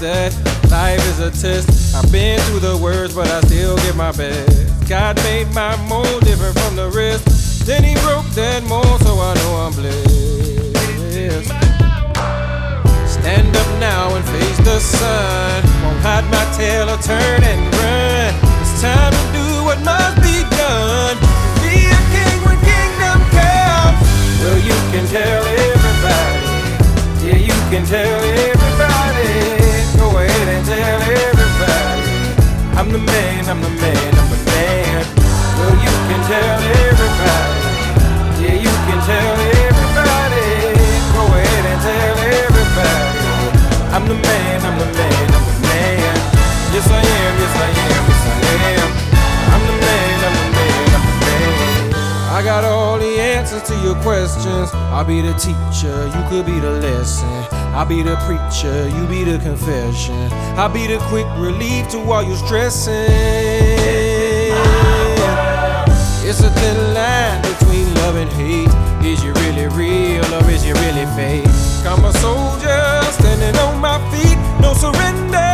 That life is a test. I've been through the worst, but I still give my best. God made my mold different from the rest. Then He broke that mold, so I know I'm blessed. Stand up now and face the sun. Won't hide my tail or turn and run. Yes, I am, yes, I am, yes, I am. I'm the man, I'm the man, I'm the man. I got all the answers to your questions. I'll be the teacher, you could be the lesson. I'll be the preacher, you be the confession. I'll be the quick relief to all your stressing. It's a thin line between love and hate. Is you really real or is you really fake? I'm a soldier standing on my feet, no surrender.